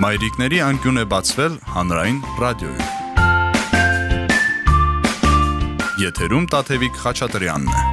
Մայրիկների անկյուն է բացվել հանրային ռադիոյում։ Եթերում Տաթևիկ Խաչատրյանն է։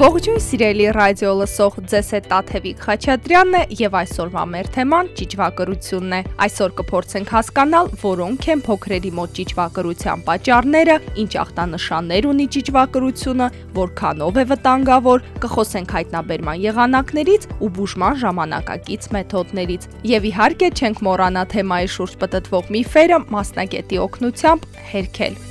Ողջույն սիրելի ռադիո լսող ձեզ է Տաթևիկ Խաչատրյանն է եւ այսօրվա մեր թեման ճիճվակրությունն է։ Այսօր կփորձենք հասկանալ, որոնք են փոքրերի մոտ ճիճվակրության պատճառները, ինչ ախտանշաններ ունի ճիճվակրությունը, որքանով է վտանգավոր, կխոսենք հայտնաբերման եղանակներից ու բուժման ժամանակակից մեթոդներից։ Եվ իհարկե չենք մոռանա թեմայի շուրջ պատտվող միֆերը մասնագետի օգնությամբ հերքել։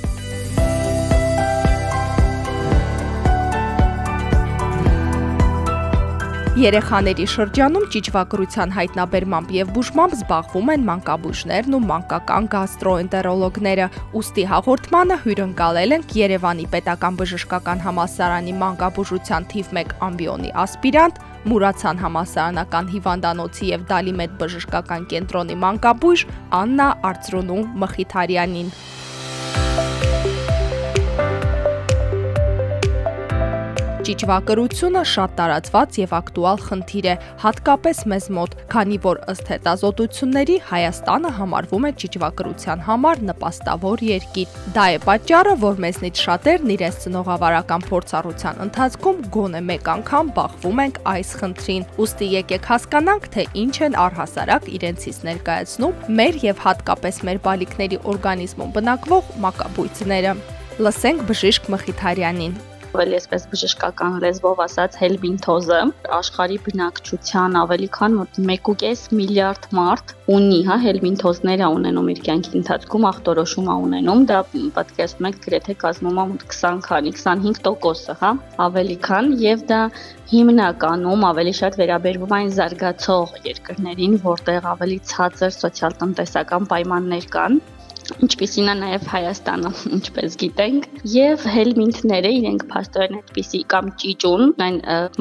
Երեխաների շրջանում ճիճվակրության հայտնաբերմամբ եւ բուժմամբ զբաղվում են մանկաբույժներն ու մանկական գաստրոենտերոլոգները։ Ոստի հաղորդմանը հյուրընկալել ենք Երևանի Պետական բժշկական համալսարանի մանկաբուժության թիվ 1 ամբիոնի ասպիրանտ, Մուրացան համալսարանական հիվանդանոցի եւ Դալիմետ բժշկական կենտրոնի մանկաբույժ Աննա Արծրունու Մխիթարյանին։ Ճիճվակրությունը շատ տարածված եւ ակտուալ խնդիր է, հատկապես մեզ մոտ, քանի որ ըստ հետազոտությունների Հայաստանը համարվում է ճիճվակրության համար նպաստավոր երկիր։ Դա է պատճառը, որ մեզնից շատերն իրենց ծնողավարական փորձառության ընթացքում գոնե մեկ անգամ բախվում ենք այս խնդրին։ Ոստի եկեք հասկանանք, թե ինչ են առհասարակ իրենցից ներկայացնում մեր եւ հատկապես մեր բալիկների օրգանիզմում բնակվող մակաբույծները։ Լսենք բժիշկ Մխիթարյանին ավելի այսպես բժշկական լեզվով ասած հելմինթոզը աշխարհի բնակչության ավելի քան մոտ 1.5 միլիարդ մարդ ունի, հա, հելմինթոզներ է ունենում իր կյանքի ընթացքում ախտորոշում է ունենում, դա պատկերացնում եք գրեթե կազմում մոտ 20 քանի 25%-ը, հա, ավելի քան եւ դա հիմնականում ավելի շատ վերաբերվում այն զարգացող երկրներին, որտեղ ավելի ցածր սոցիալ-տնտեսական պայմաններ կան ինչպիսին է նաև Հայաստանը, ինչպես գիտենք, եւ հելմինթները իրենք փաստորեն այդպիսի կամ ճիճուն, այն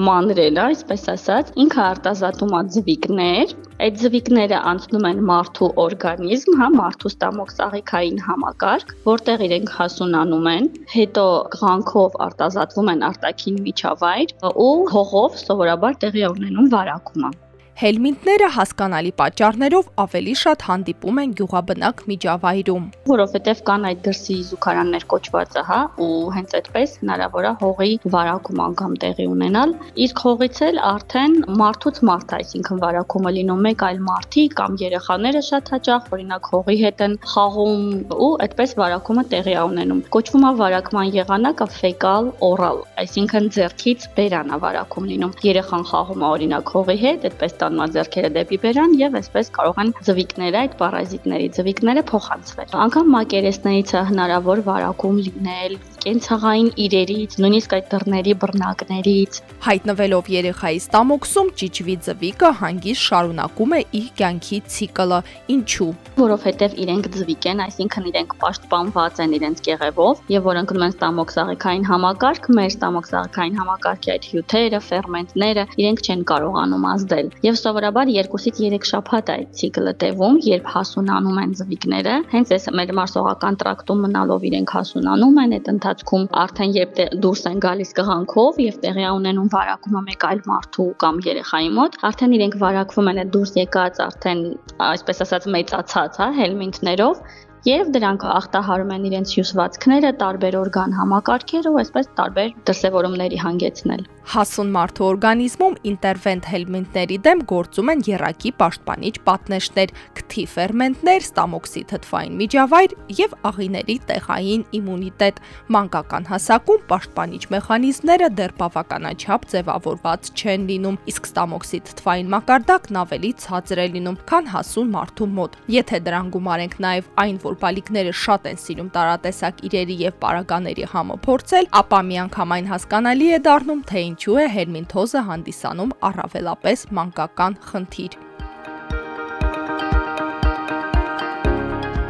մանրելը, այսպես ասած, ինքը արտազատում է ձվիկներ, այդ ձվիկները անցնում են մարդու օրգանիզմ, հա, մարդու ստամոքսաղիքային համակարգ, որտեղ իրենք հասունանում են, հետո ղանքով արտազատվում են արտաքին միջավայր ու հողով սովորաբար տեղի ունենում վարակումը։ Հելմինտները հասկանալի պատճառներով ավելի շատ հանդիպում են գյուղաբնակ միջավայրում, որովհետև կան այդ դրսի զուգարաններ կոչվածը, հա, ու հենց այդպես հնարավոր է հողի վարակում անգամ տեղի ունենալ։ Իսկ հողից էլ արդեն մարդուց մարդ, այսինքն վարակումը լինում մեկ այլ մարդի կամ երեխաները շատ հաճախ, օրինակ հողի հետ են խաղում ու այդպես վարակումը տեղի է ունենում։ Կոչվում է վարակման եղանակը ֆեկալ օրալ, այսինքն ձեռքից բերանա վարակում լինում։ Երեխան խաղում է օրինակ հողի հետ, այդպես տանում ձեռքերը դեպի բերան եւ այսպես կարող են ձվիկները, այդ պարազիտների ձվիկները փոխանցվել։ Անկամ մակերեսներից է հնարավոր վարակում լինել, կենցաղային իրերից, նույնիսկ այդ դռների բռնակներից։ Հայտնվելով երեխայի ստամոքսում ճիճվի ձվիկը հանգիստ շարունակում է իր կյանքի ցիկլը։ Ինչու՞։ Որովհետև իրենք ձվիկ են, այսինքն իրենք պաշտպանված են իրենց կեղևով եւ որ ընկնում են ստամոքսաղիքային համակարգ, մեր ստամոքսաղիքային համակարգի այդ հյութերը, ֆերմենտները իրենք չեն կարողանում ազդել։ Եվ սովորաբար 2-ից 3 շաբաթ այդ ցիկլը տևում, երբ հասունանում են ձվիկները, հենց այս մեր մարսողական տրակտում մնալով իրենք հասունանում են, այդ ընթացքում արդեն երբ դուրս են գալիս կղանքով եւ տեղի ունենում վարակումը մեկ այլ մարդու կամ երեխայի մոտ, արդեն իրենք վարակվում են այդ դուրս եկած արդեն այսպես ասած մեծացած, հա, հելմինտներով եւ դրանք ախտահարում են իրենց հյուսվածքները տարբեր օրգան համակարգեր ու այսպես տարբեր դրսևորումների հանգեցնել։ Հասուն մարդու օրգանիզմում ինտերվենտ հելմինտների դեմ գործում են երակի պաշտպանիչ պատնեշներ, քթի ֆերմենտներ, ստամոքսի թթվային միջավայր եւ աղիների տեղային իմունիտետ։ Մանկական հասակում պաշտպանիչ մեխանիզմները դեռ բավականաչափ ձևավորված չեն լինում, իսկ ստամոքսի թթվային մակարդակն ավելի ցածր է լինում, քան հասուն մարդու մոտ։ Եթե դրան գումարենք նաեւ այն, որ բալիկները շատ են սիրում տարատեսակ իրերի եւ պարագաների համը փորձել, ապա միանգամայն հասկանալի է դառնում, թե ինչու է հերմինթոզը հանդիսանում առավելապես մանկական խնդիր։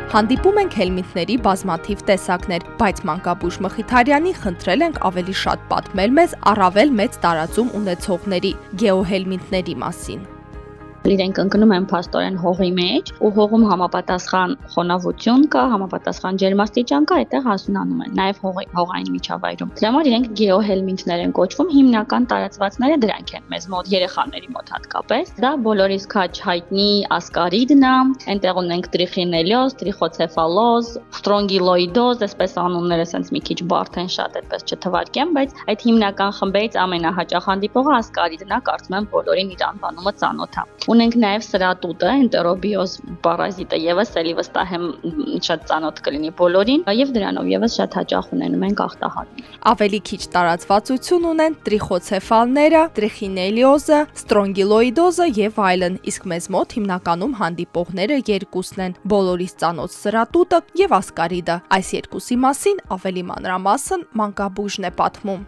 Հանդիպում ենք հելմինտների բազմաթիվ տեսակներ, բայց մանկաբույժ Մխիթարյանի խնդրել ենք ավելի շատ պատմել մեզ առավել մեծ տարածում ունեցողների գեոհելմինտների մասին։ իրենք ընկնում են փաստորեն հողի մեջ ու հողում համապատասխան խոնավություն կա, համապատասխան ջերմաստիճան կա, այդտեղ հասունանում են նաև հողի հողային միջավայրում։ Դրա համար իրենք գեոհելմինտներ են կոչվում, հիմնական տարածվածները դրանք են մեզ մոտ երեխաների մոտ հատկապես։ Դա բոլորիս քաչ հայտնի ասկարիդն է, այնտեղ ունենք տրիխինելիոզ, տրիխոցեֆալոզ, ստրոնգիլոիդոզ, այսպես անունները sense մի քիչ բարդ են շատ, այդպես չթվարկեմ, բայց այդ հիմնական խմբերից ամենահաճախ հանդիպողը ասկարիդն է, կարծում եմ բոլորին իր անվանումը ծանոթ է։ Ունենք նաև սրատուտը, enterobioz պարազիտը, եւս էլի վստահ եմ շատ ծանոթ կլինի բոլորին, եւ դրանով եւս շատ հաճախ ունենում ենք ախտահարում։ Ավելի քիչ տարածվածություն ունեն տրիխոցեֆալները, տրիխինելիոզը, ստրոնգիլոիդոզը եւ այլն, իսկ մեզ մոտ հիմնականում հանդիպողները երկուսն են՝ բոլորից ծանոթ սրատուտը եւ ասկարիդը։ Այս երկուսի մասին ավելի մանրամասն մանկաբույժն է պատմում։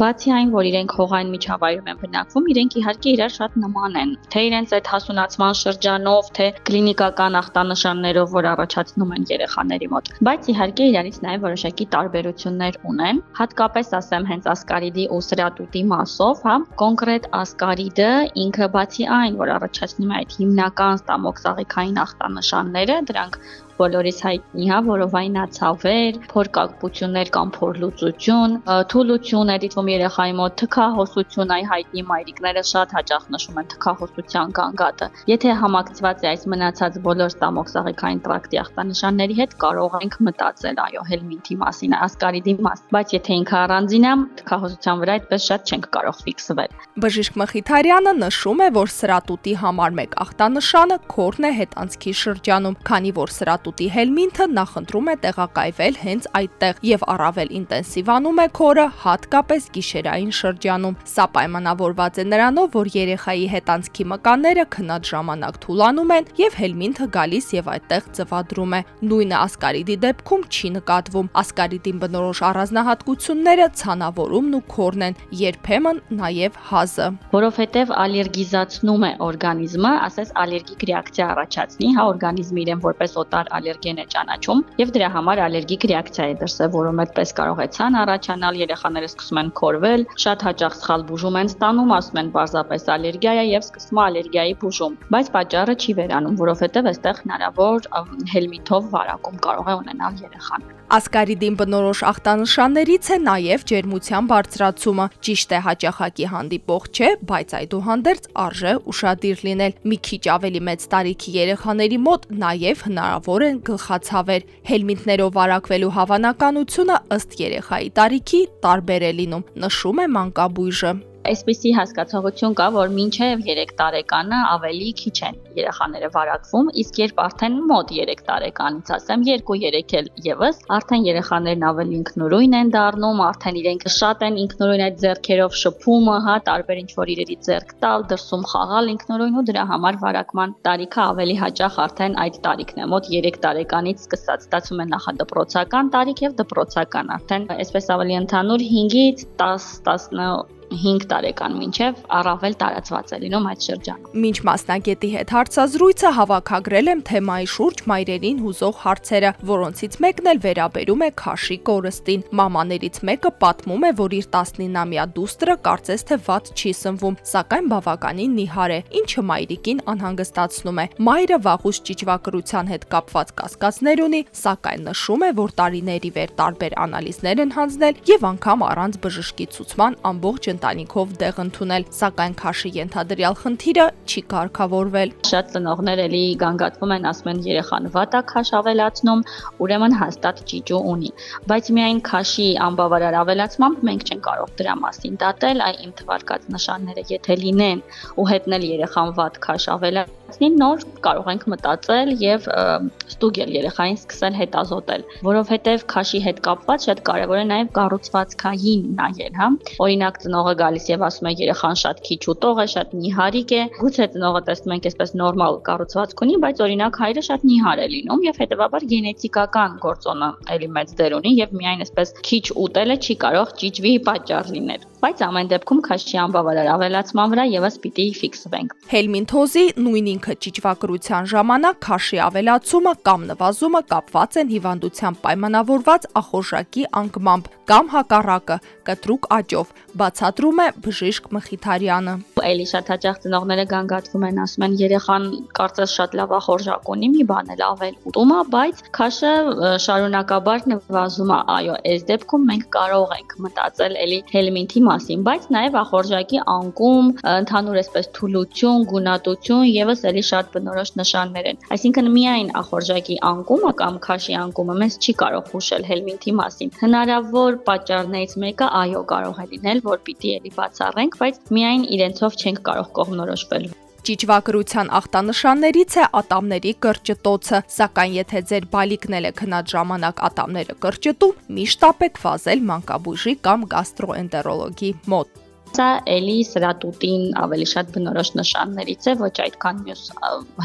Բացի այն, որ իրենք հողային միջավայրում են բնակվում, իրենք իհարկե իրար շատ նման են։ Թե իրենց այդ հասունացման շրջանով, թե կլինիկական ախտանշաններով, որ առաջացնում են երեխաների մոտ։ Բայց իհարկե իրարից նաև որոշակի տարբերություններ ունեն։ Հատկապես ասեմ հենց ասկարիդի ու սրատուտի մասով, հա, կոնկրետ ասկարիդը ինքը բացի այն, որ առաջացնում է այդ հիմնական ստամոքսաղիքային ախտանշանները, դրանք բոլորիս հայտնի հա որովայնացավեր, փորկակպություններ կամ փորլուծություն, թուլություն է դիտվում երեխայի մոտ, թքահոսություն այ հայտնի մայրիկները շատ հաճախ նշում են թքահոսության գանգատը։ Եթե համակցված է այս մնացած բոլոր ստամոքսաղիքային տրակտի ախտանշանների հետ, կարող ենք մտածել այո հելմինթի մասին, ասկարիդի մաս, բայց եթե ինքը առանձին է, թքահոսության վրա այդպես շատ չենք կարող ֆիքսվել։ Բժիշկ Մխիթարյանը նշում է, որ սրատուտի համար մեկ ախտանշանը քորն է հետանցքի շրջանում, քանի որ սրատուտ ինստիտուտի Հելմինթը նախընտրում է տեղակայվել հենց այդտեղ եւ առավել ինտենսիվանում է քորը հատկապես գիշերային շրջանում։ Սա պայմանավորված է նրանով, որ երեխայի հետանցքի մկանները քնած ժամանակ թուլանում են եւ Հելմինթը գալիս եւ այդտեղ ծվադրում է։ Նույնը ասկարիդի դեպքում չի նկատվում։ Ասկարիդին բնորոշ առանձնահատկությունները ցանավորումն ու քորն են, երբեմն նաեւ հազը։ Որովհետեւ ալերգիզացնում է օրգանիզմը, ասես ալերգիկ ռեակցիա առաջացնի, հա օրգանիզմը իրեն որպես օտար ալերգեն է ճանաչում եւ դրա համար ալերգիկ ռեակցիա է դրսեւորում այդպես կարող է ցան առաջանալ երեխաները սկսում են քորվել շատ հաճախ սխալ բուժում են ստանում ասում են պարզապես ալերգիա է եւ սկսում ալերգիայի բուժում բայց պատճառը չի վերանում որովհետեւ այստեղ հնարավոր հելմիթով վարակում կարող է ունենալ երեխան Ասկարիդին բնորոշ ախտանշաններից է նաև ջերմության բարձրացումը։ Ճիշտ է հաճախակի հանդիպող չէ, բայց այդուհանդերձ արժե ուշադիր լինել։ Մի քիչ ավելի մեծ տարիքի երեխաների մոտ նաև հնարավոր են գլխացավեր։ Հելմինտներով վարակվելու հավանականությունը ըստ երեխայի տարիքի տարբեր է լինում, նշում է մանկաբույժը այսպիսի հասկացողություն կա, որ մինչև 3 տարեկանը ավելի քիչ են երեխաները վարակվում, իսկ երբ արդեն մոտ 3 տարեկանից, ասեմ 2-3 էլ եւս, արդեն երեխաներն ավելի ինքնուրույն են դառնում, արդեն իրենք շատ են ինքնուրույն այդ ձեռքերով շփումը, հա, տարբեր ինչ որ իրերի ձեռք տալ, դրսում խաղալ ինքնուրույն ու դրա համար վարակման տարիքը ավելի հաճախ արդեն այդ տարիքն է, մոտ 3 տարեկանից սկսած ստացվում է նախադպրոցական տարիք եւ դպրոցական արդեն այսպես ավելի ընդհանուր 5-ից 10 10 5 տարեկան մինչև առավել տարածված է լինում այդ շրջանում։ Մինչ մասնագետի հետ հարցազրույցը հավաքագրել եմ թեմայի շուրջ մայրերին հուզող հարցերը, որոնցից մեկն էլ վերաբերում է քաշի կորստին։ Մամաներից մեկը պատմում է, որ իր 19-ամյա դուստրը կարծես թե ված չի սնվում, սակայն բավականին նիհար է, ինչը մայրիկին անհանգստացնում է։ Մայրը վաղուց ճիճվակրության հետ կապված կասկածներ ունի, սակայն նշում է, որ տարիների վեր տարբեր անալիզներ են հանձնել եւ անգամ առանց բժշկի ցուցման ամբողջ ընտանիքով դեղ ընդունել, սակայն քաշի ենթադրյալ խնդիրը չի կարգավորվել։ Շատ ծնողներ էլի գանգատվում են, ասում են երեխան վատա քաշ ավելացնում, ուրեմն հաստատ ճիճու ունի։ Բայց միայն քաշի անբավարար ավելացմամբ մենք չենք կարող դրա մասին դատել, այ իմ թվարկած նշանները եթե լինեն ու հետնել երեխան վատ քաշ ավելացնում պատկերացնի, նոր կարող ենք մտածել եւ ստուգել երեխային սկսել հետազոտել, որովհետեւ քաշի հետ կապված շատ կարեւոր է նաեւ կառուցվածքային նայել, հա։ Օրինակ ծնողը գալիս եւ ասում է երեխան շատ քիչ ուտող է, շատ նիհարիկ է, գուցե ծնողը տեսնում ենք այսպես նորմալ կառուցվածք ունի, բայց օրինակ հայրը շատ նիհար է լինում եւ հետեւաբար գենետիկական գործոնը էլի մեծ դեր ունի եւ միայն այսպես քիչ ուտելը չի կարող ճիճվի պատճառ լինել բայց ամեն դեպքում քաշի անբավարար ավելացման վրա եւս պիտի ֆիքսվենք։ Հելմինթոզի նույն ինքը ճիճվակրության ժամանակ քաշի ավելացումը կամ նվազումը կապված են հիվանդությամբ պայմանավորված ախորժակի անկմամբ կամ հակառակը կտրուկ աճով, բացատրում է բժիշկ Մխիթարյանը։ էլի շատ հաճախ ծնողները գանգատվում են, ասում են երեխան կարծես շատ լավ ախորժակ ունի, մի բան էլ ավել ուտում է, բայց քաշը շարունակաբար նվազում է։ Այո, այս դեպքում մենք կարող ենք մտածել էլի հելմինթի մասին, բայց նաև ախորժակի անկում, ընդհանուր այսպես թուլություն, գունատություն եւս էլի շատ բնորոշ նշաններ են։ Այսինքն միայն ախորժակի անկումը կամ քաշի անկումը մեզ չի կարող հուշել հելմինթի մասին։ Հնարավոր պատճառներից մեկը այո կարող է լինել, որ պիտի էլի բացառենք, բայց միայն իրենցով չենք կարող կողմնորոշվել։ Ճիճվագրության ախտանշաններից է ատամների կրճտոցը, սակայն եթե ձեր բալիկն էլ է քնած ժամանակ ատամները կրճտում, միշտ ապեք վազել մանկաբույժի կամ գաստրոէնտերոլոգի մոտ։ Սա էլի սրատուտին ավելի շատ բնորոշ նշաններից է, ոչ այդքան մյուս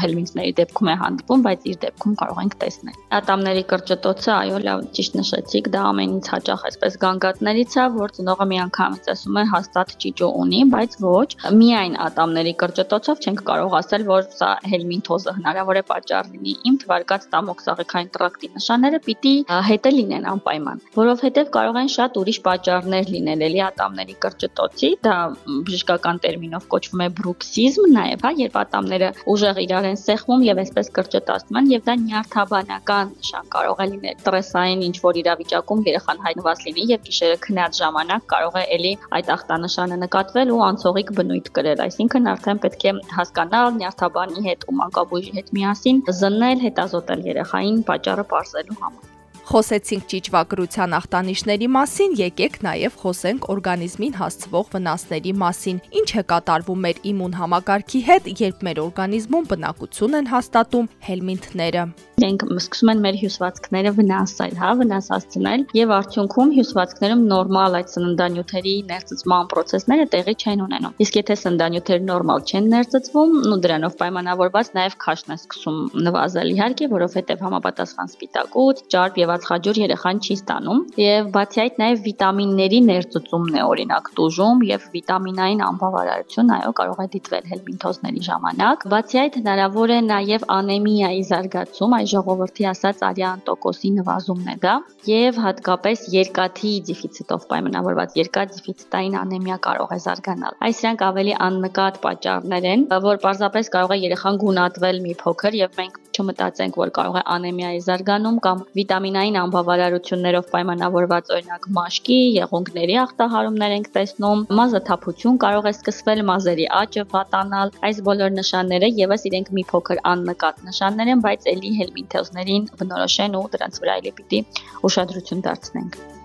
հելմինգսների դեպքում է հանդիպում, բայց իր դեպքում կարող ենք տեսնել։ Ատամների կրճտոցը, այո, լավ ճիշտ նշեցիք, դա ամենից հաճախ այսպես գանգատներից է, որ ծնողը միանգամից ասում է հաստատ ճիճո ունի, բայց ոչ, միայն ատամների կրճտոցով չենք կարող ասել, որ սա հելմինթոզը հնարավոր է պատճառ լինի։ Իմ թվարկած տամոքսաղեքային տրակտի նշանները պիտի հետը լինեն անպայման, որովհետև կարող են շատ ուրիշ պատճառներ լինել էլի ատամների կրճտոցի, դա բժշկական տերմինով կոչվում է բրուքսիզմ, նաև, հա, երբ ատամները ուժեղ իրար են սեղմում եւ այսպես կրճտացնում են եւ դա նյարդաբանական նշան կարող է լինել։ Ստրեսային ինչ որ իրավիճակում երեխան հայտնված լինի եւ գիշերը քնած ժամանակ կարող է ելի այդ ախտանշանը նկատվել ու անցողիկ բնույթ կրել։ Այսինքն արդեն պետք է հասկանալ նյարդաբանի հետ ու մանկաբույժի հետ միասին զննել, հետազոտել երեխային պատճառը ողջելու համար։ Խոսեցինք ճիճվագրության ախտանիշների մասին, եկեք նաև խոսենք օրգանիզմին հասցվող վնասների մասին։ Ինչ է կատարվում մեր իմուն համակարգի հետ, երբ մեր օրգանիզմում բնակություն են հաստատում հելմինթները իրենք սկսում են մեր հյուսվածքները վնասել, հա, վնասացնել եւ արդյունքում հյուսվածքներում նորմալ այդ սննդանյութերի ներծծման process-ները տեղի չեն ունենում։ Իսկ եթե սննդանյութերը նորմալ չեն ներծծվում, ու դրանով պայմանավորված նաեւ քաշն է սկսում նվազել իհարկե, որովհետեւ համապատասխան սպիտակուց, ճարպ եւ ածխաջուր երեխան չի ստանում եւ բացի այդ նաեւ վիտամինների ներծծումն է օրինակ տուժում եւ վիտամինային անբավարարություն այո կարող է դիտվել հելմինթոզների ժամանակ։ Բացի այդ հնարավոր է նաեւ անեմիայի զարգացում, այ ժողովրդի ասած արյան տոկոսի նվազումն է դա եւ հատկապես երկաթի դեֆիցիտով պայմանավորված երկաթ դեֆիցիտային անեմիա կարող է զարգանալ։ Այս իրանք ավելի աննկատ պատճառներ են, որ պարզապես կարող է երեխան գունատվել մի փոքր եւ մենք չմտածենք, որ կարող է անեմիայի զարգանում կամ վիտամինային անբավարարություններով պայմանավորված օրինակ մաշկի, եղունգների ախտահարումներ ենք տեսնում, մազաթափություն կարող է սկսվել, մազերի աճը վատանալ։ Այս բոլոր նշանները եւս իրենք մի փոքր աննկատ նշաններ են, բայց ելի հել Intel-ներին բնորոշ են ու դրանց վրա էլի պիտի ուշադրություն դարձնենք։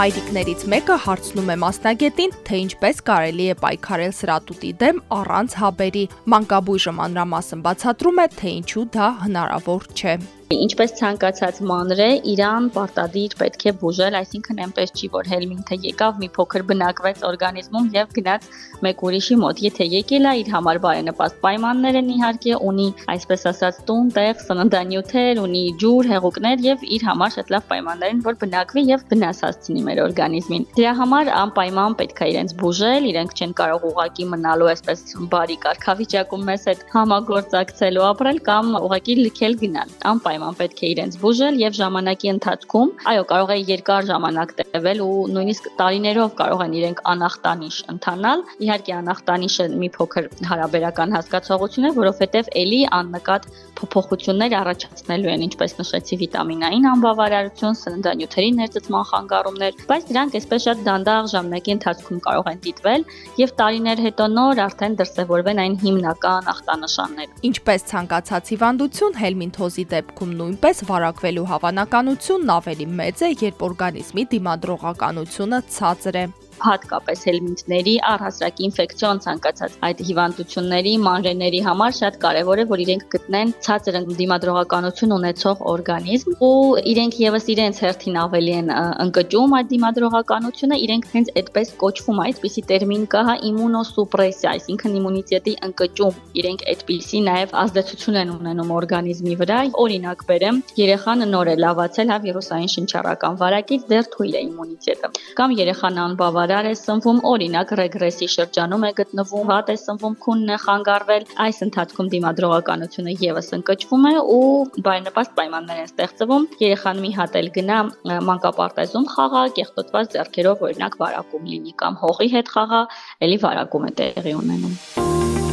Մայրիկներից մեկը հարցնում է մասնագետին, թե ինչպես կարելի է պայքարել սրատուտի դեմ առանց հաբերի։ Մանկաբույժը մանրամասն բացատրում է, թե ինչու դա հնարավոր չէ։ Ինչպես ցանկացած մանր է, իրան պարտադիր պետք է բուժել, այսինքն այնպես չի, որ հելմինթը եկավ, մի փոքր բնակվեց օրգանիզմում եւ գնաց մեկ ուրիշի մոտ։ Եթե եկել է, իր համար բարենպաստ պայմաններ են իհարկե, ունի, այսպես ասած, տուն, տեղ, սննդանյութեր, ունի ջուր, հեղուկներ եւ իր համար շատ լավ պայմաններ են, որ բնակվի եւ վնաս հասցնի մեր օրգանիզմին։ Դրա համար անպայման պետք է իրենց բուժել, իրենք չեն կարող ուղակի մնալու այսպես բարի կարգավիճակում մեզ հետ համագործակցելու ապրել կամ ուղակի լքել գնալ։ Անպայման անպայման պետք է իրենց բուժել եւ ժամանակի ընթացքում, այո, կարող է երկար ժամանակ տևել ու նույնիսկ տարիներով կարող են իրենք անախտանիշ ընթանալ։ Իհարկե անախտանիշը մի փոքր հարաբերական հասկացողություն է, որովհետեւ ելի աննկատ փոփոխություններ առաջացնելու են, ինչպես նշեցի, վիտամինային անբավարարություն, սննդանյութերի ներծծման խանգարումներ, բայց դրանք այսպես շատ դանդաղ ժամանակի ընթացքում կարող են դիտվել եւ տարիներ հետո նոր արդեն դրսեւորվեն այն հիմնական ախտանշանները։ Ինչպես ցանկացած հիվանդություն հելմինթոզի դեպքում դեպքում նույնպես վարակվելու հավանականությունն ավելի մեծ է, երբ օրգանիզմի դիմադրողականությունը ցածր է հատկապես հելմինտների առհասարակ ինֆեկցիոն ցանկացած այդ հիվանդությունների մանրեների համար շատ կարևոր է որ իրենք գտնեն ցածր դիմադրողականություն ունեցող օրգանիզմ ու իրենք եւս իրենց հերթին ավելի են ընկճում այդ դիմադրողականությունը իրենք հենց այդպես կոչվում է այդպիսի տերմին կա հա իմունոսուպրեսիա այսինքն իմունիտետի ընկճում իրենք այդպիսի նաեւ ազդեցություն են ունենում օրգանիզմի վրա օրինակ բերեմ երեխան նոր է լավացել հա վիրուսային շնչառական վարակից դեռ թույլ է իմունիտետը կամ երեխան անբավար արար է սնվում, օրինակ ռեգրեսի շրջանում է գտնվում, վատ է սնվում, քունն է խանգարվել, այս ընթացքում դիմադրողականությունը եւս ընկճվում է ու բայնպաստ պայմաններ են ստեղծվում։ Երեխան մի հատ էլ գնա մանկապարտեզում խաղա, կեղտոտված ձեռքերով օրինակ վարակում լինի կամ հողի հետ խաղա, ելի վարակում է տեղի ունենում։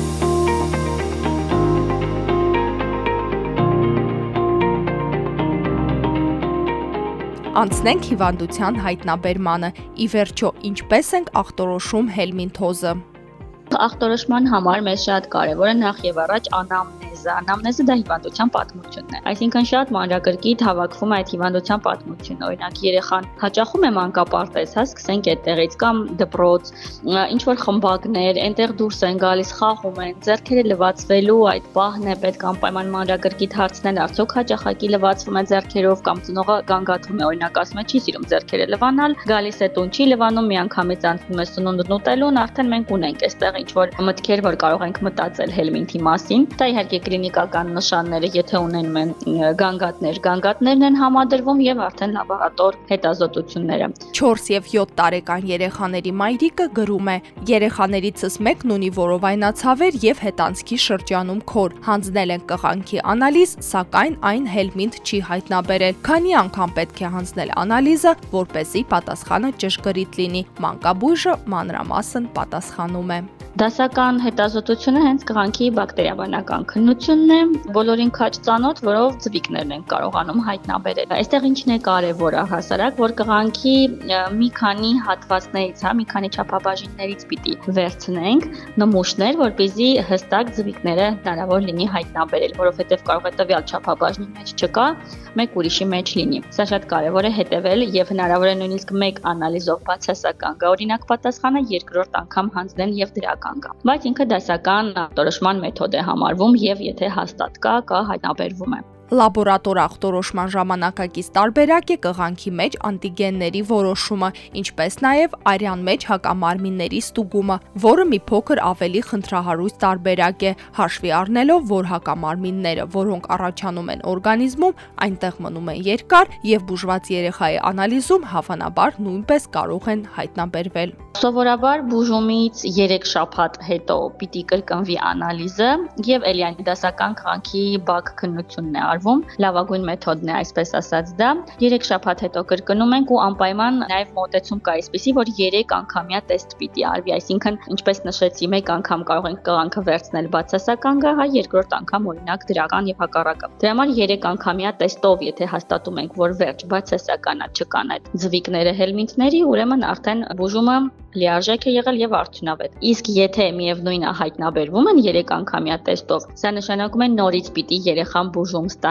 Անցնենք հիվանդության հայտնաբերմանը։ Ի վերջո, ինչպես ենք ախտորոշում հելմինթոզը։ Ախտորոշման համար մեզ շատ կարևոր է նախ եւ առաջ անամն անամնեզը։ Անամնեզը դա հիվանդության պատմությունն է։ Այսինքն շատ մանրակրկիտ հավաքվում է այդ հիվանդության պատմությունը։ Օրինակ երեխան հաճախում է մանկապարտեզ, հա, սկսենք այդտեղից կամ դպրոց, ինչ որ խմբակներ, այնտեղ դուրս են գալիս, խաղում են, ձեռքերը լվացվելու այդ պահն է պետք անպայման մանրակրկիտ հարցնել, արդյոք հաճախակի լվացվում է ձեռքերով կամ ծնողը գանգատվում է, օրինակ ասում է չի սիրում ձեռքերը լվանալ, գալիս է տուն, չի լվանում, միանգամից անցնում է սնունդն ուտելուն, արդեն մենք ունենք այստեղ ինչ որ մտքեր, որ կարող ենք մտածել հելմինթի մասին։ Դա իհարկե կլինիկական նշանները, եթե ունենում են գանգատներ, գանգատներն են համադրվում եւ արդեն լաբորատոր հետազոտությունները։ 4 եւ 7 տարեկան երեխաների մայրիկը գրում է. Երեխաներիցս մեկն ունի որովայնացավեր եւ հետանցքի շրջանում քոր։ Հանձնել են կղանքի անալիզ, սակայն այն հելմինտ չի հայտնաբերել։ Քանի անգամ պետք է հանձնել անալիզը, որ เป զի պատասխանը ճշգրիտ լինի։ Մանկաբույժը մանրամասն պատասխանում է։ Դասական հետազոտությունը հենց կղանքի բակտերիաբանական քննությունն է, բոլորին քաչ ծանոթ, որով ծվիկներն են կարողանում հայտնաբերել։ Այստեղ ինչն է կարևորը հասարակ, որ կղանքի մի քանի հատվածներից, հա, մի քանի չափաբաժիններից պիտի վերցնենք նմուշներ, որպեսզի հստակ ծվիկները հնարավոր լինի հայտնաբերել, որովհետև կարող է տվյալ չափաբաժնի մեջ չկա, մեկ ուրիշի մեջ լինի։ Սա շատ կարևոր է հետևել եւ հնարավոր է նույնիսկ մեկ անալիզով բացասական գա օրինակ պատասխանը երկրորդ անգամ հանձնել եւ դրական դասական կա։ Բայց ինքը դասական ախտորոշման մեթոդ է համարվում եւ եթե հաստատ կա, կա հայտնաբերվում է։ Լաբորատոր ախտորոշման ժամանակակից տարբերակ է կղանքի մեջ անտիգենների որոշումը, ինչպես նաև արյան մեջ հակամարմինների ստուգումը, որը մի փոքր ավելի խնդրահարույց տարբերակ է, հաշվի առնելով, որ հակամարմինները, որոնք առաջանում են օրգանիզմում, այնտեղ մնում են երկար եւ բուժված երեխայի անալիզում հավանաբար նույնպես կարող են հայտնաբերվել։ Սովորաբար բուժումից 3 շաբաթ հետո պիտի կրկնվի անալիզը եւ էլիանի դասական քաղաքի բակ քննությունն է արվում։ Լավագույն մեթոդն է, այսպես ասած դա։ 3 շաբաթ հետո կրկնում ենք ու անպայման նաև մոտեցում կա այսպեսի, որ 3 անգամյա տեստ պիտի արվի, այսինքն ինչպես նշեցի, մեկ անգամ կարող ենք կղանքը վերցնել բացասական գահա, երկրորդ անգամ օրինակ դրական եւ հակառակը։ Դրա համար 3 անգամյա տեստով, եթե հաստատում ենք, որ վերջ բացասականա չկան այդ ձվիկները հելմինտների, ուրեմն արդեն բուժումը լիարժեք է եղել եւ արդյունավետ։ Իսկ եթե միևնույնը հայտնաբերվում են 3 անգամյա տեստով, սա նշանակում է նորից պիտի երեխան բուժում ստանա,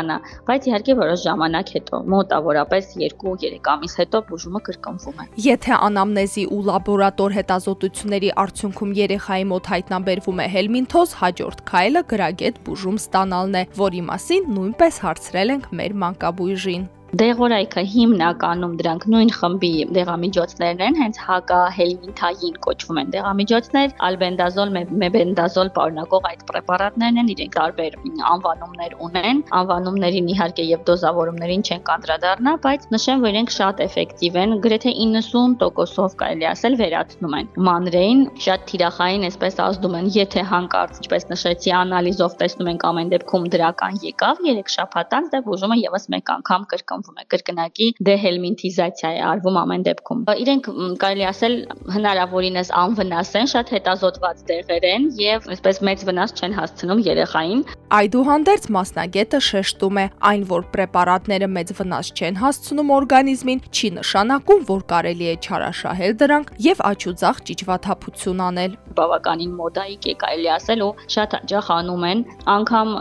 բայց իհարկե որոշ ժամանակ հետո, մոտավորապես 2-3 ամիս հետո բուժումը կրկնվում է։ Եթե անամնեզի ու լաբորատոր հետազոտությունների արդյունքում երեխայի մոտ հայտնաբերվում է հելմինթոզ, հաջորդ քայլը գրագետ բուժում ստանալն է, որի մասին նույնպես հարցրել ենք մեր մանկաբույժին։ Դեղորայքը հիմնականում դրանք նույն խմբի դեղամիջոցներն են, հենց հակա հելմինթային կոչվում են դեղամիջոցներ, ալբենդազոլ, մեբենդազոլ պարունակող այդ պրեպարատներն են, իրենք տարբեր անվանումներ ունեն, անվանումներին իհարկե եւ դոզավորումներին չեն կանդրադառնա, բայց նշեմ, որ իրենք շատ էֆեկտիվ են, գրեթե 90%-ով կարելի ասել վերացնում են մանրեին, շատ թիրախային այսպես ազդում են, եթե հանկարծ, ինչպես նշեցի, անալիզով տեսնում ենք ամեն դեպքում դրական եկավ 3 շաբաթ անց, դե բուժումը եւս մեկ անգամ կրկնվում կրկնվում է կրկնակի դեհելմինթիզացիա է արվում ամեն դեպքում իրենք կարելի ասել հնարավորինս անվնաս են շատ հետազոտված դեղեր են եւ այսպես մեծ վնաս չեն հասցնում երեխային այդուհանդերձ մասնագետը շեշտում է այն որ պրեպարատները մեծ վնաս չեն հասցնում օրգանիզմին չի նշանակում որ կարելի է չարաշահել դրանք եւ աչուձախ ճիճվաթափություն անել բավականին մոդայիկ է կարելի ասել ու շատ հաճախ անում են անգամ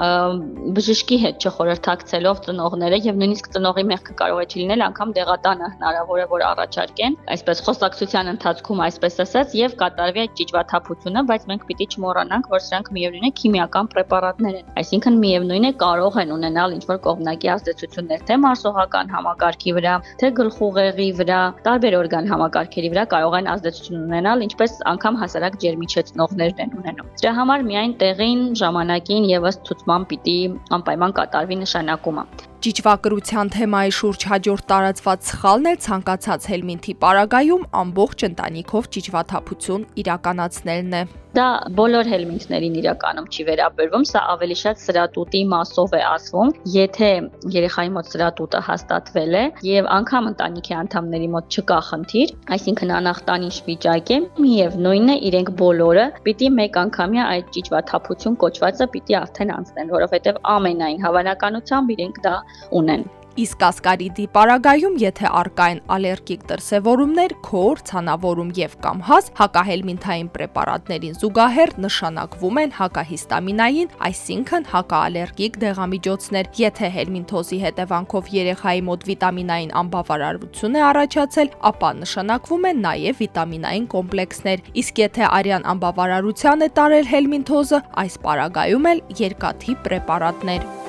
բժշկի հետ չխորհրդակցելով ծնողները եւ նույնիսկ ծնողի մեղքը կարող է չլինել, անգամ դեղատանը հնարավոր է որ առաջարկեն, այսպես խոսակցության ընթացքում այսպես ասած եւ կատարվի այդ ճիճվաթափությունը, բայց մենք պիտի չմոռանանք, որ սրանք միևնույն է քիմիական պրեպարատներ են։ Այսինքն միևնույն է կարող են ունենալ ինչ-որ կողմնակի ազդեցություններ թե մարսողական համակարգի վրա, թե գլխուղեղի վրա, տարբեր օրգան համակարգերի վրա կարող են ազդեցություն ունենալ, ինչպես անգամ հասարակ ջերմիչեցնողներն են ունենում։ Դրա համար միայն տեղին, ժամանակին եւ ըստ ցուցման պիտի անպայման կատարվի նշանակումը։ Ճիճվակրության թեմայի շուրջ հաջորդ տարածված սխալն է ցանկացած հելմինթի պարագայում ամբողջ ընտանիքով ճիճվաթափություն իրականացնելն է։ Դա բոլոր հելմինթներին իրականում չի վերաբերվում, սա ավելի շատ սրատուտի մասով է ասվում։ Եթե երեխայի մոտ սրատուտը հաստատվել է եւ անգամ ընտանիքի անդամների մոտ չկա խնդիր, այսինքն անախտանիշ վիճակ է, միևնույնն է, իրենք բոլորը պիտի մեկ անգամյա այդ ճիճվաթափություն կոչվածը պիտի արդեն անցնեն, որովհետեւ ամենայն հավանականությամբ իրենք դա ունեն։ Իսկ ասկարիդի պարագայում, եթե արկա են ալերգիկ դրսևորումներ, քոր, ցանավորում եւ կամ հազ, հակահելմինթային պրեպարատներին զուգահեռ նշանակվում են հակահիստամինային, այսինքն հակաալերգիկ դեղամիջոցներ։ Եթե հելմինթոզի հետևանքով երեխայի մոտ վիտամինային անբավարարություն է առաջացել, ապա նշանակվում են նաեւ վիտամինային կոմպլեքսներ։ Իսկ եթե արյան անբավարարության է տարել հելմինթոզը, այս պարագայում էլ երկաթի պրեպարատներ։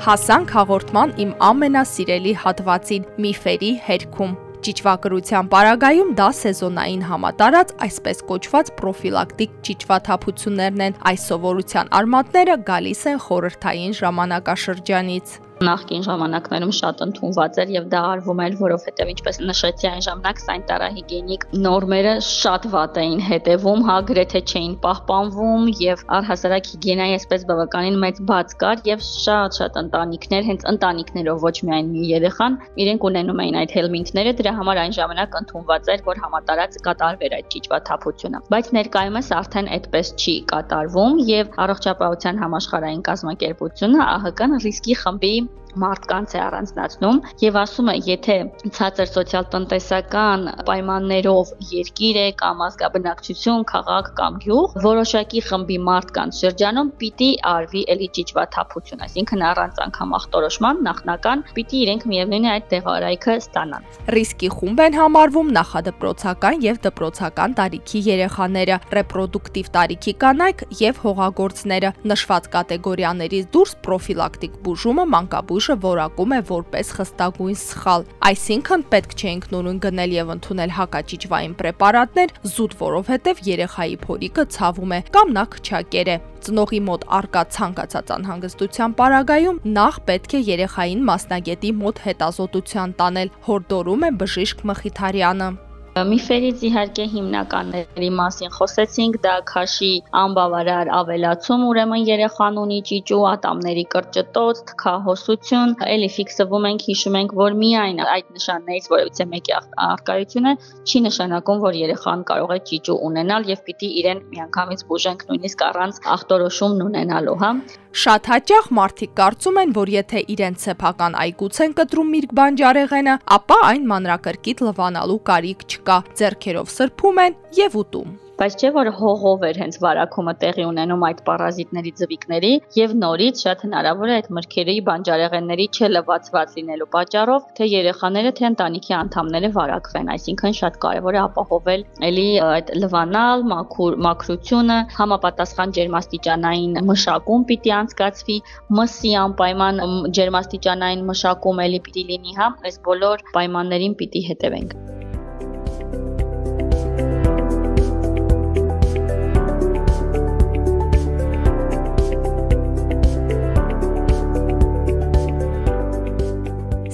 Հասանք հաղորդման իմ ամենասիրելի հատվածին՝ միֆերի հերքում։ Ճիճվակրության պարագայում դա սեզոնային համատարած, այսպես կոչված պրոֆիլակտիկ ճիճվաթափություններն են։ Այս սովորության արմատները գալիս են խորհրդային ժամանակաշրջանից նախկին ժամանակներում շատ ընդունված էր եւ դա արվում էր, որովհետեւ ինչպես նշեցի այն ժամանակ սանիտարահիգիենիկ նորմերը շատ վատ էին հետևում, հա գրեթե չէին պահպանվում եւ առհասարակ հիգիենայի այսպես բավականին մեծ բաց կար եւ շատ-շատ ընտանիքներ, հենց ընտանիքներով ոչ միայն մի երեխան, իրենք ունենում էին այդ հելմինթները, դրա համար այն ժամանակ ընդունված էր, որ համատարած կատարվեր այդ ճիճվաթափությունը։ Բայց ներկայումս արդեն այդպես չի կատարվում եւ առողջապահության համաշխարհային կազմակերպությունը ԱՀԿ-ն ռիսկի խմբի մարդկանց է առանձնացնում եւ ասում է եթե ցածր սոցիալ-տնտեսական պայմաններով երկիր է կամ ազգաբնակչություն, քաղաք կամ գյուղ, որոշակի խմբի մարդկանց շրջանում պիտի արվի էլի ճիճվաթափություն, այսինքն առանց անգամ ախտորոշման նախնական պիտի իրենք միևնույն է այդ դեղարայքը ստանան։ Ռիսկի խումբ են համարվում նախադպրոցական եւ դպրոցական տարիքի երեխաները, ռեպրոդուկտիվ տարիքի կանայք եւ հողագործները։ Նշված կատեգորիաներից դուրս պրոֆիլակտիկ բուժումը մանկաբույժ ուժը որակում է որպես խստագույն սխալ։ Այսինքն պետք չէ ինքնուրույն գնել եւ ընդունել հակաճիճվային պրեպարատներ, զուտ որովհետեւ երեխայի փորիկը ցավում է կամ նա քչակեր է։ Ծնողի մոտ արկա ցանկացած անհանգստության պարագայում նախ պետք է երեխային մասնագետի մոտ հետազոտության տանել, հորդորում է բժիշկ Մխիթարյանը։ Միֆերից իհարկե հիմնականների մասին խոսեցինք, դա քաշի անբավարար ավելացում, ուրեմն երեխան ունի ճիճու, ատամների կրճտոց, թքահոսություն, ելի ֆիքսվում ենք, հիշում ենք, որ միայն այդ նշաններից որևիցե մեկի արկայությունը չի նշանակում, որ երեխան կարող է ճիճու ունենալ եւ պիտի իրեն միանգամից բուժենք նույնիսկ առանց ախտորոշումն ունենալու, հա։ Շատ հաճախ մարդիկ կարծում են, որ եթե իրենց սեփական այգուց են կտրում միրգ բանջարեղենը, ապա այն մանրակրկիտ լվանալու կարիք չկա։ Ձերքերով սրբում են եւ ուտում բայց չէ որ հողով էր հենց վարակումը տեղի ունենում այդ պարազիտների ձվիկների եւ նորից շատ հնարավոր է այդ մրգերի բանջարեղենների չլվացված լինելու պատճառով թե երեխաները թե ընտանիքի անդամները վարակվեն այսինքն շատ կարեւոր է ապահովել ելի այդ լվանալ մաքուր մաքրությունը համապատասխան ջերմաստիճանային մշակում պիտի անցկացվի մսի անպայման ջերմաստիճանային մշակում ելի պիտի լինի հա այս բոլոր պայմաններին պիտի հետևենք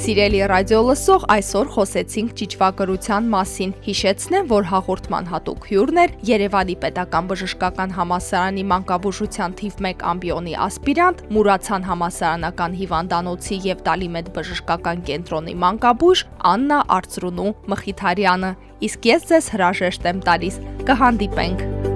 Սիրելի ռադիոլսող, այսօր խոսեցինք ճիճվակրության մասին։ Հիշեցնեմ, որ հաղորդման հատուկ հյուրն էր Երևանի Պետական Բժշկական Համալսարանի մանկաբուժության թիվ 1 ամբիոնի ասպիրանտ, Մուրացան համալսարանական հիվանդանոցի եւ Տալիմեդ բժշկական կենտրոնի մանկաբույժ Աննա Արծրունու Մխիթարյանը։ Իսկ ես ձեզ հրաժեշտ եմ տալիս։ Կհանդիպենք։